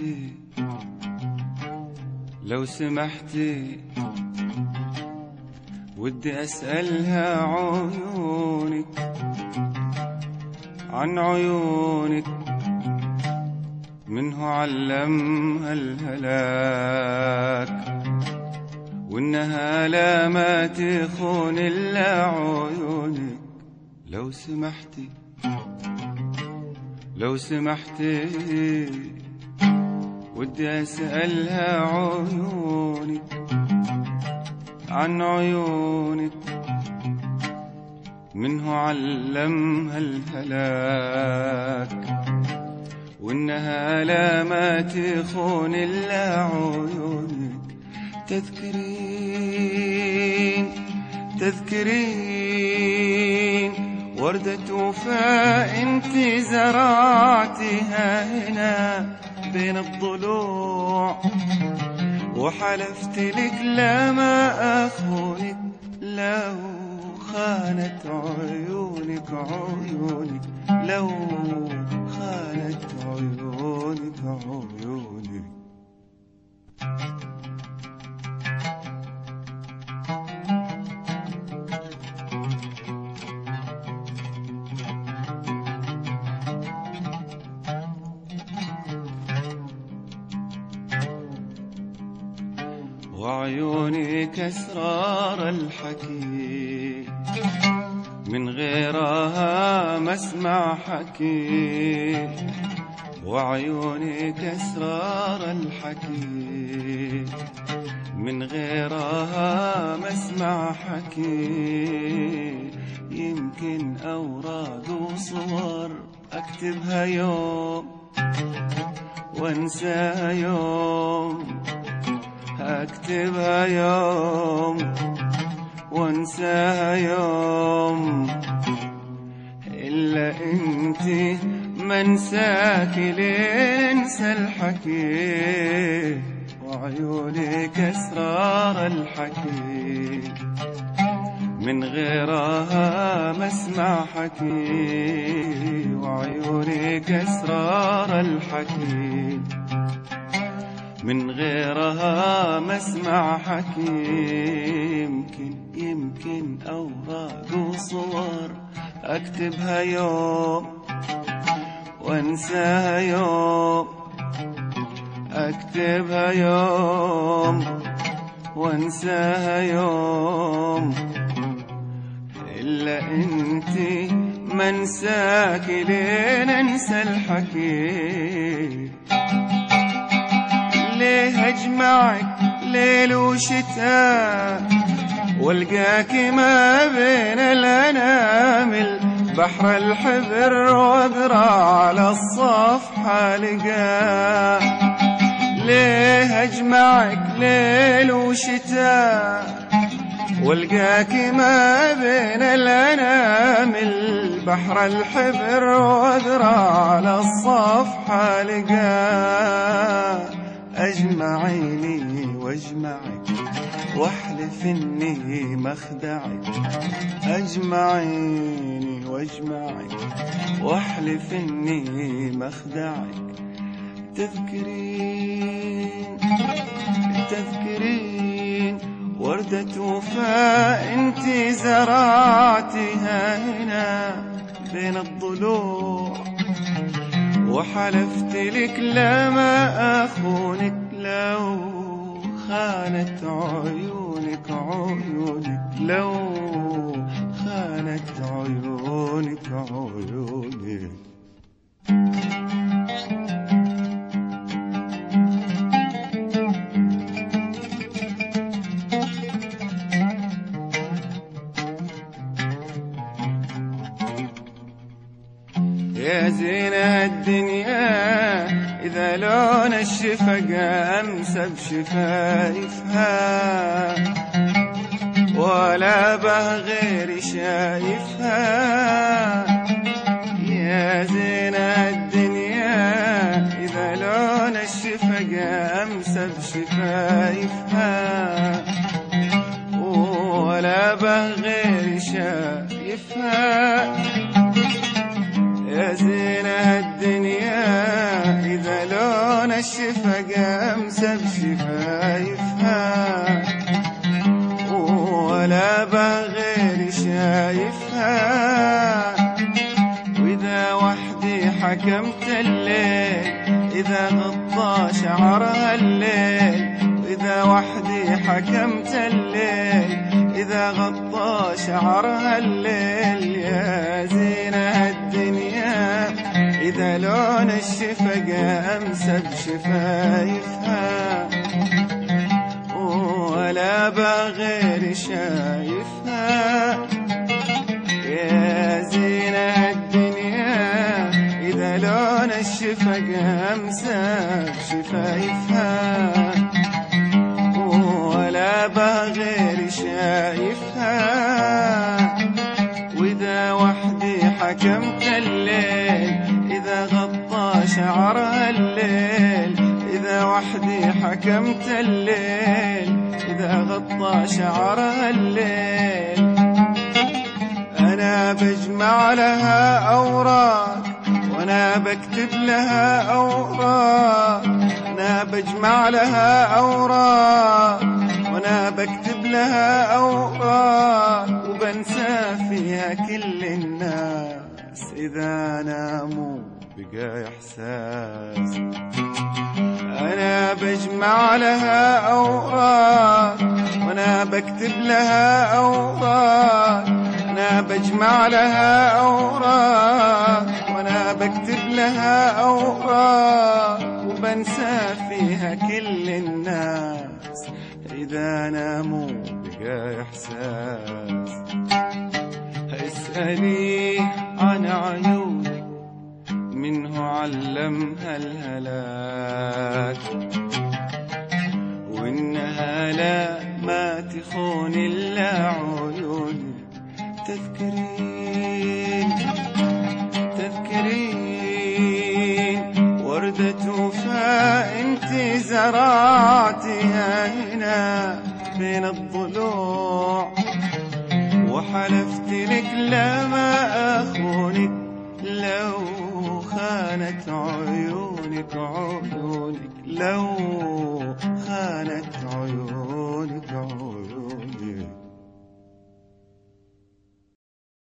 سمحتي لو سمحتي ودي أسألها عيونك عن عيونك منه علمها الهلاك وإنها لا ما تخون إلا عيونك. لو سمحتي لو سمحتي ودي أسألها عيونك عن عيونك منه علمها الهلاك وإنها لا ما تخون إلا عيونك تذكرين تذكرين وردة وفاء انت زرعتها هنا. بين الضلوع وحلفت لك لا ما أخونك لو خانت عيونك عيونك لو خانت عيونك عيونك. وعيونك أسرار الحكي من غيرها ما اسمع حكي وعيونك أسرار الحكي من غيرها ما اسمع حكي يمكن أوراق وصور أكتبها يوم وأنساها يوم. أكتبها يوم وانساها يوم. إلا أنت منساك لنسى الحكي وعيونك أسرار الحكي من غيرها ما اسمع حكي وعيونك أسرار الحكي من غيرها ما اسمع حكي يمكن يمكن أوراق وصور أكتبها يوم وأنساها يوم. أكتبها يوم وأنساها يوم. إلا أنت منساك لين انسى الحكي أجمعك ليل وشتاء والقاك ما بين الأنامل بحر الحبر واقرا على الصفحة لقاه ليه أجمعك ليل وشتاء والقاك ما بين الأنامل بحر الحبر واقرا على الصفحة اجمعيني واجمعك واحلف إني مخدعك أجمعيني واجمعك واحلف إني مخدعك تذكرين تذكرين. وردة وفاء انت زرعتها هنا بين الضلوع وحلفت لك لا ما أخونك لو خانت عيونك عيونك لو خانت عيونك عيونك. زينة الدنيا. إذا لون الشفق أمسى بشفايفها ولا به غير شايفها. يا زينة الدنيا. إذا لون الشفق أمسى بشفايفها ولا به غير شايفها. يا زينة الدنيا إذا لون الشفقة أمسى بشفايفها ولا بغير شايفها وإذا وحدي حكمت الليل إذا غطى شعرها الليل. وإذا وحدي حكمت الليل إذا غطى شعرها الليل. يا زينة إذا لون الشفقة أمسى بشفايفها ولا بغير شايفها. يا زينة الدنيا إذا لون الشفقة أمسى بشفايفها ولا بغير شايفها. وإذا وحدي حكمت الليل شعرها الليل إذا وحدي حكمت الليل إذا غطى شعرها الليل. أنا بجمع لها أوراق وأنا بكتب لها أوراق. أنا بجمع لها أوراق وأنا بكتب لها أوراق. إذا ناموا بقى إحساس. أنا بجمع لها أوراق وأنا بكتب لها أوراق. أنا بجمع لها أوراق وأنا بكتب لها أوراق. عيونك منه علمها الهلاك. وإنها لا ما تخون إلا عيون تذكرين